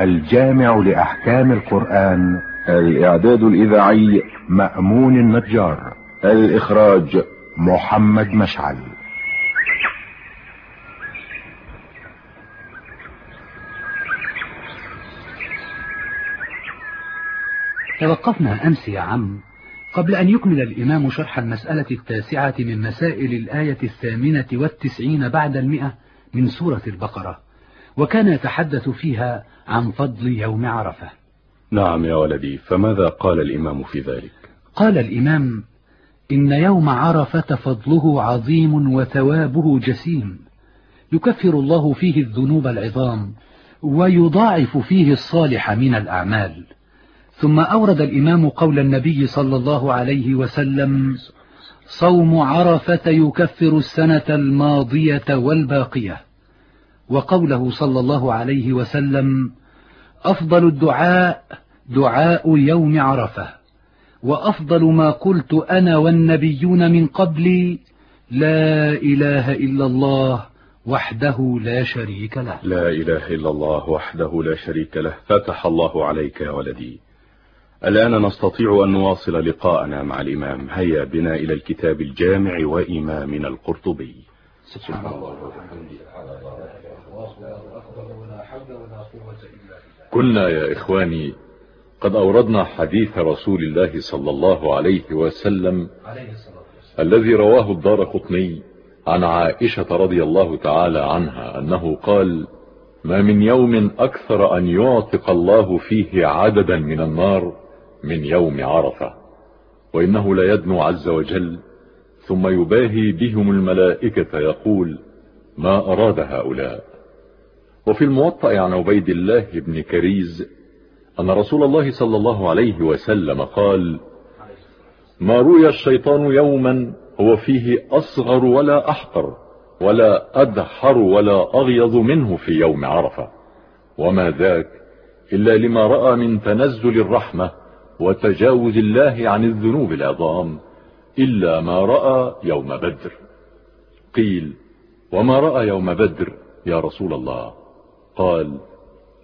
الجامع لأحكام القرآن. الإعداد الإذاعي مأمون النجار. الإخراج محمد مشعل. توقفنا أمس يا عم قبل أن يكمل الإمام شرح المسألة التاسعة من مسائل الآية الثامنة والتسعين بعد المئة من سورة البقرة. وكان يتحدث فيها عن فضل يوم عرفة. نعم يا ولدي فماذا قال الإمام في ذلك؟ قال الإمام إن يوم عرفة فضله عظيم وثوابه جسيم يكفر الله فيه الذنوب العظام ويضاعف فيه الصالح من الأعمال. ثم أورد الإمام قول النبي صلى الله عليه وسلم صوم عرفة يكفر السنة الماضية والباقية. وقوله صلى الله عليه وسلم أفضل الدعاء دعاء يوم عرفة وأفضل ما قلت أنا والنبيون من قبلي لا إله إلا الله وحده لا شريك له. لا إله إلا الله وحده لا شريك له فتح الله عليك يا ولدي. الآن نستطيع أن نواصل لقاءنا مع الإمام. هيا بنا إلى الكتاب الجامع وإمامنا القرطبي. سبحان الله كنا يا إخواني قد أوردنا حديث رسول الله صلى الله عليه وسلم الذي رواه الدار قطني عن عائشة رضي الله تعالى عنها أنه قال ما من يوم أكثر أن يعتق الله فيه عددا من النار من يوم عرفة وإنه لا يدنو عز وجل ثم يباهي بهم الملائكة يقول ما أراد هؤلاء؟ وفي الموطأ عن عبيد الله بن كريز أن رسول الله صلى الله عليه وسلم قال ما روي الشيطان يوما هو فيه أصغر ولا أحقر ولا أدحر ولا أغيظ منه في يوم عرفة وما ذاك إلا لما رأى من تنزل الرحمة وتجاوز الله عن الذنوب العظام. إلا ما رأى يوم بدر. قيل وما رأى يوم بدر يا رسول الله. قال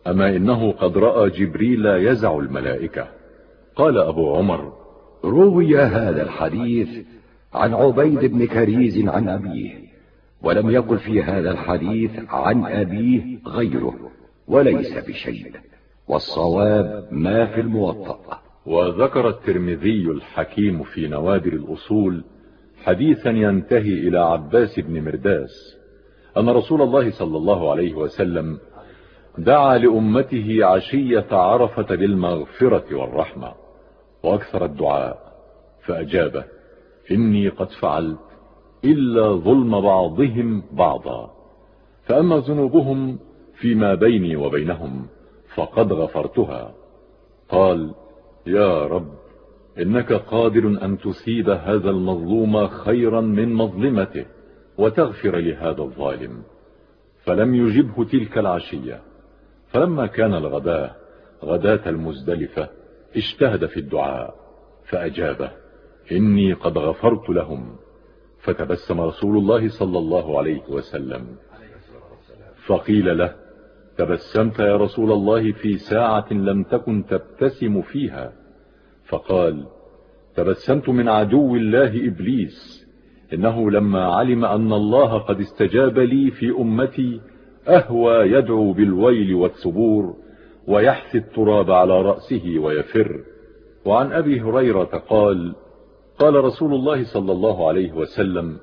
أما إنه قد رأى جبريل يزع الملائكة. قال أبو عمر روي هذا الحديث عن عبيد بن كريز عن أبيه ولم يقل في هذا الحديث عن أبيه غيره وليس بشيء. والصواب ما في الموطأ. وذكر الترمذي الحكيم في نوادر الأصول حديثا ينتهي إلى عباس بن مرداس أن رسول الله صلى الله عليه وسلم دعا لأمته عشية عرفة بالمغفرة والرحمة وأكثر الدعاء فأجابه إني قد فعلت إلا ظلم بعضهم بعضا فأما ذنوبهم فيما بيني وبينهم فقد غفرتها. قال يا رب إنك قادر أن تثيب هذا المظلوم خيرا من مظلمته وتغفر لهذا الظالم. فلم يجبه تلك العشية. فلما كان الغداء غداة المزدلفة اجتهد في الدعاء فأجابه إني قد غفرت لهم. فتبسم رسول الله صلى الله عليه وسلم. فقيل له تبسمت يا رسول الله في ساعة لم تكن تبتسم فيها. فقال تبسمت من عدو الله إبليس. إنه لما علم أن الله قد استجاب لي في أمتي أهوى يدعو بالويل والثبور ويحثي التراب على رأسه ويفر. وعن أبي هريرة قال قال رسول الله صلى الله عليه وسلم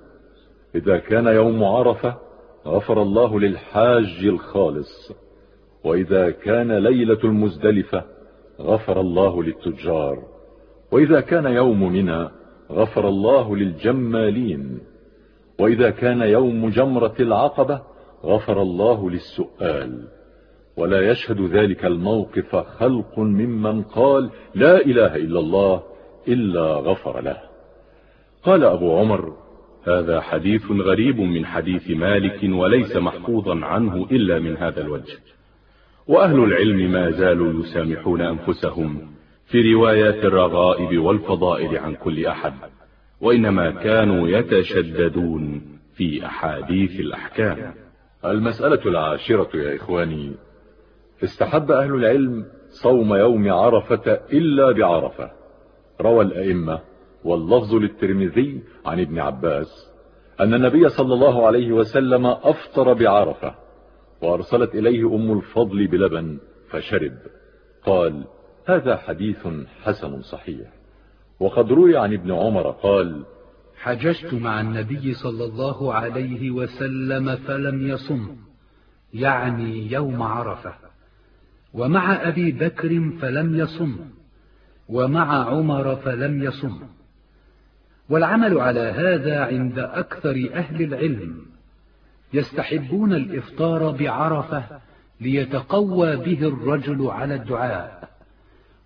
إذا كان يوم عرفة غفر الله للحاج الخالص. وإذا كان ليلة المزدلفة غفر الله للتجار. وإذا كان يوم منى غفر الله للجمالين. وإذا كان يوم جمرة العقبة غفر الله للسؤال. ولا يشهد ذلك الموقف خلق ممن قال لا إله إلا الله إلا غفر له. قال أبو عمر هذا حديث غريب من حديث مالك وليس محفوظا عنه إلا من هذا الوجه. وأهل العلم ما زالوا يسامحون أنفسهم في روايات الرغائب والفضائل عن كل أحد وإنما كانوا يتشددون في أحاديث الأحكام. المسألة العاشرة يا إخواني استحب أهل العلم صوم يوم عرفة إلا بعرفة. روى الأئمة واللفظ للترمذي عن ابن عباس أن النبي صلى الله عليه وسلم أفطر بعرفة. وأرسلت إليه أم الفضل بلبن فشرب. قال هذا حديث حسن صحيح. وقد روي عن ابن عمر قال حججت مع النبي صلى الله عليه وسلم فلم يصم يعني يوم عرفة. ومع أبي بكر فلم يصم ومع عمر فلم يصم. والعمل على هذا عند أكثر أهل العلم. يستحبون الإفطار بعرفة ليتقوى به الرجل على الدعاء.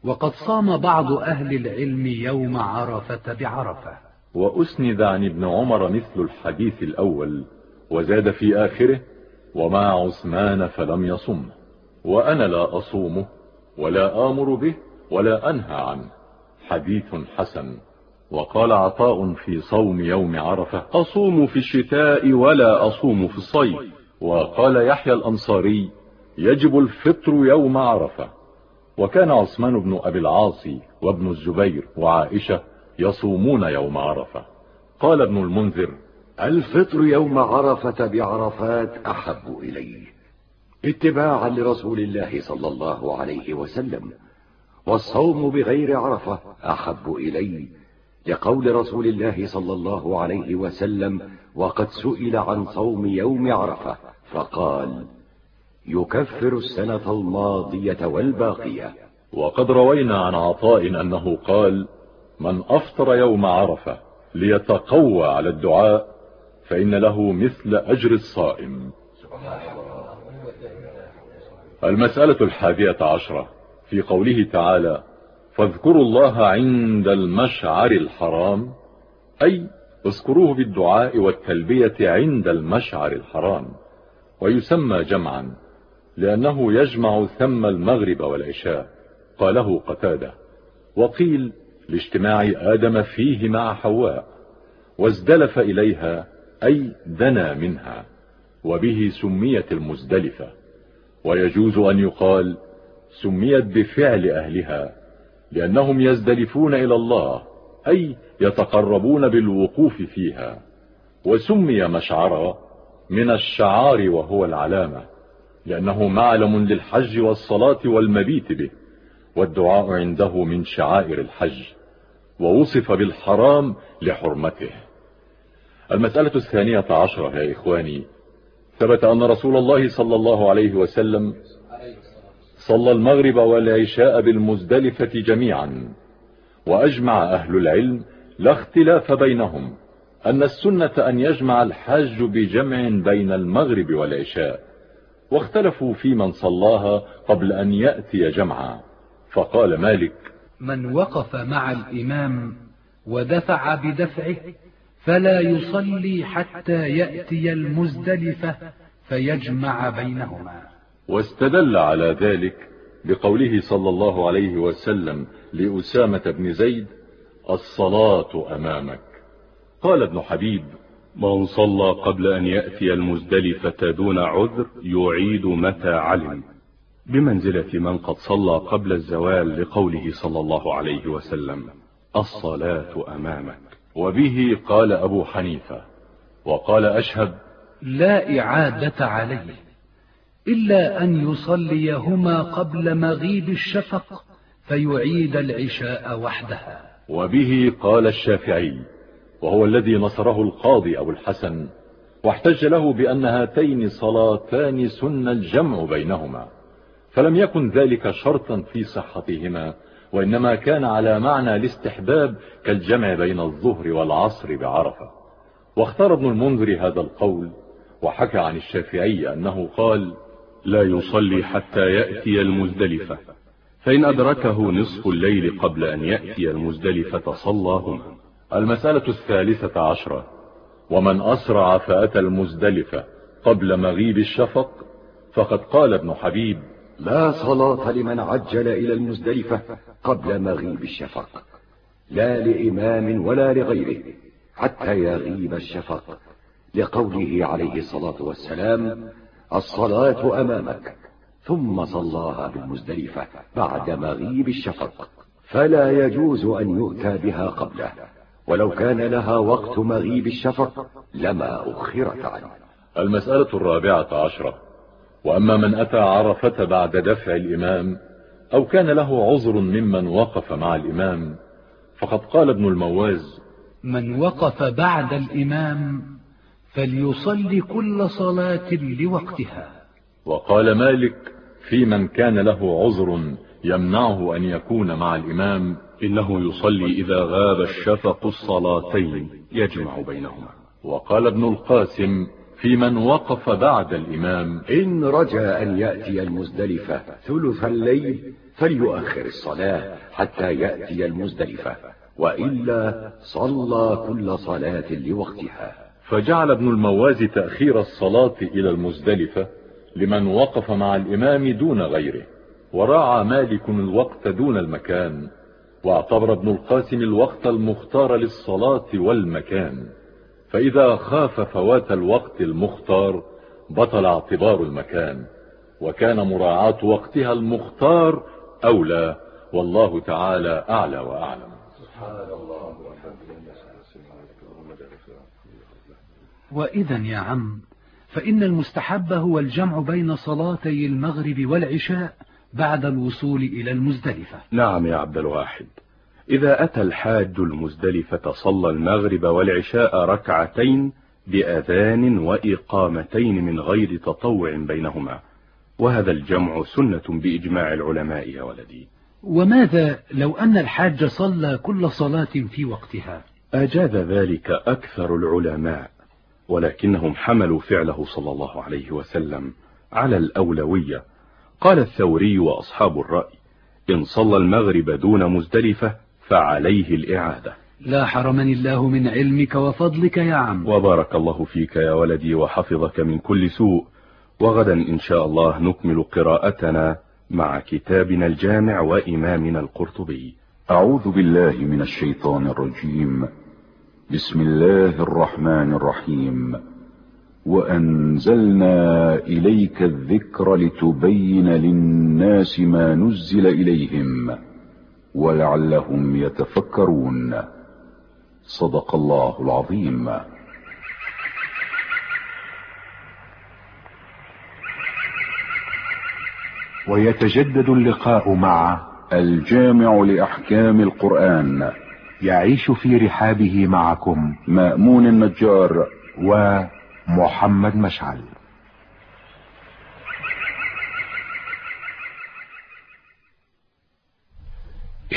وقد صام بعض أهل العلم يوم عرفة بعرفة. وأسند عن ابن عمر مثل الحديث الأول وزاد في آخره ومع عثمان فلم يصم. وأنا لا أصومه ولا آمر به ولا أنهى عنه. حديث حسن. وقال عطاء في صوم يوم عرفة أصوم في الشتاء ولا أصوم في الصيف. وقال يحيى الأنصاري يجب الفطر يوم عرفة. وكان عثمان بن أبي العاصي وابن الزبير وعائشة يصومون يوم عرفة. قال ابن المنذر الفطر يوم عرفة بعرفات أحب إلي اتباعا لرسول الله صلى الله عليه وسلم والصوم بغير عرفة أحب إلي لقول رسول الله صلى الله عليه وسلم وقد سئل عن صوم يوم عرفة فقال يكفر السنة الماضية والباقية. وقد روينا عن عطاء أنه قال من أفطر يوم عرفة ليتقوى على الدعاء فإن له مثل أجر الصائم. المسألة الحادية عشرة في قوله تعالى فاذكروا الله عند المشعر الحرام أي اذكروه بالدعاء والتلبية عند المشعر الحرام ويسمى جمعا لأنه يجمع ثم المغرب والعشاء قاله قتادة. وقيل لاجتماع آدم فيه مع حواء وازدلف إليها أي دنا منها وبه سميت المزدلفة. ويجوز أن يقال سميت بفعل أهلها لأنهم يزدلفون إلى الله أي يتقربون بالوقوف فيها. وسمي مشعرا من الشعار وهو العلامة لأنه معلم للحج والصلاة والمبيت به والدعاء عنده من شعائر الحج ووصف بالحرام لحرمته. المسألة الثانية عشرة يا إخواني. ثبت أن رسول الله صلى الله عليه وسلم صلى المغرب والعشاء بالمزدلفة جميعا. وأجمع أهل العلم لا اختلاف بينهم أن السنة أن يجمع الحاج بجمع بين المغرب والعشاء. واختلفوا في من صلاها قبل أن يأتي جمعا. فقال مالك من وقف مع الإمام ودفع بدفعه فلا يصلي حتى يأتي المزدلفة فيجمع بينهما. واستدل على ذلك بقوله صلى الله عليه وسلم لأسامة بن زيد الصلاة أمامك. قال ابن حبيب من صلى قبل أن يأتي المزدلفة دون عذر يعيد متى علم. بمنزلة من قد صلى قبل الزوال لقوله صلى الله عليه وسلم الصلاة أمامك. وبه قال أبو حنيفة وقال أشهب لا إعادة عليه إلا أن يصليهما قبل مغيب الشفق فيعيد العشاء وحدها. وبه قال الشافعي وهو الذي نصره القاضي أبو الحسن واحتج له بأن هاتين صلاتان سن الجمع بينهما فلم يكن ذلك شرطا في صحتهما وإنما كان على معنى الاستحباب كالجمع بين الظهر والعصر بعرفة. واختار ابن المنذر هذا القول وحكى عن الشافعي أنه قال لا يصلي حتى يأتي المزدلفة فإن أدركه نصف الليل قبل أن يأتي المزدلفة صلاهما. المسألة الثالثة عشرة. ومن أسرع فأتى المزدلفة قبل مغيب الشفق فقد قال ابن حبيب لا صلاة لمن عجل إلى المزدلفة قبل مغيب الشفق لا لإمام ولا لغيره حتى يغيب الشفق لقوله عليه الصلاة والسلام الصلاة أمامك ثم صلاها بالمزدلفة بعد مغيب الشفق. فلا يجوز أن يؤتى بها قبله ولو كان لها وقت مغيب الشفق لما أخرت عنه. المسألة الرابعة عشرة. وأما من أتى عرفة بعد دفع الإمام أو كان له عذر ممن وقف مع الإمام فقد قال ابن المواز من وقف بعد الإمام فليصلي كل صلاة لوقتها. وقال مالك في من كان له عذر يمنعه أن يكون مع الإمام إنه يصلي إذا غاب الشفق الصلاتين يجمع بينهما. وقال ابن القاسم في من وقف بعد الإمام إن رجا أن يأتي المزدلفة ثلث الليل فليؤخر الصلاة حتى يأتي المزدلفة وإلا صلى كل صلاة لوقتها. فجعل ابن المواز تأخير الصلاة إلى المزدلفة لمن وقف مع الإمام دون غيره وراعى مالك الوقت دون المكان واعتبر ابن القاسم الوقت المختار للصلاة والمكان. فإذا خاف فوات الوقت المختار بطل اعتبار المكان وكان مراعاة وقتها المختار أولى والله تعالى أعلى وأعلم. وإذا يا عم فإن المستحب هو الجمع بين صلاتي المغرب والعشاء بعد الوصول إلى المزدلفة. نعم يا عبد الواحد. إذا أتى الحاج المزدلفة صلى المغرب والعشاء ركعتين بأذان وإقامتين من غير تطوع بينهما وهذا الجمع سنة بإجماع العلماء يا ولدي. وماذا لو أن الحاج صلى كل صلاة في وقتها؟ أجاب ذلك أكثر العلماء. ولكنهم حملوا فعله صلى الله عليه وسلم على الأولوية. قال الثوري وأصحاب الرأي إن صلى المغرب دون مزدلفة فعليه الإعادة. لا حرمني الله من علمك وفضلك يا عم. وبارك الله فيك يا ولدي وحفظك من كل سوء. وغدا إن شاء الله نكمل قراءتنا مع كتابنا الجامع وإمامنا القرطبي. أعوذ بالله من الشيطان الرجيم. بسم الله الرحمن الرحيم. وأنزلنا إليك الذكر لتبين للناس ما نزل إليهم ولعلهم يتفكرون. صدق الله العظيم. ويتجدد اللقاء مع الجامع لأحكام القرآن. يعيش في رحابه معكم مأمون النجار. ومحمد مشعل.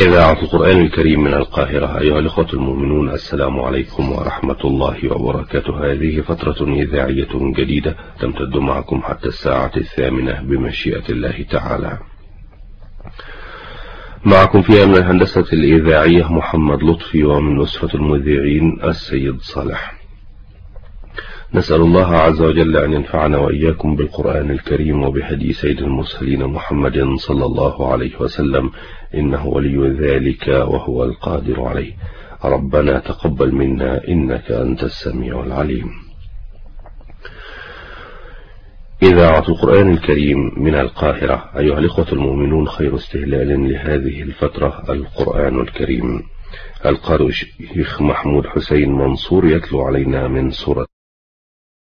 إذاعة القرآن الكريم من القاهرة أيها الأخوة المؤمنون السلام عليكم ورحمة الله وبركاته. هذه فترة إذاعية جديدة تمتد معكم حتى الساعة الثامنة بمشيئة الله تعالى. معكم فيها من الهندسة الإذاعية محمد لطفي ومن أسرة المذيعين السيد صالح. نسأل الله عز وجل أن ينفعنا وإياكم بالقرآن الكريم وبهدي سيد المرسلين محمد صلى الله عليه وسلم. إنه ولي ذلك وهو القادر عليه. ربنا تقبل منا إنك أنت السميع العليم. إذاعة القرآن الكريم من القاهرة. أيها الإخوة المؤمنون خير استهلال لهذه الفترة القرآن الكريم. القارئ الشيخ محمود حسين منصور يتلو علينا من سورة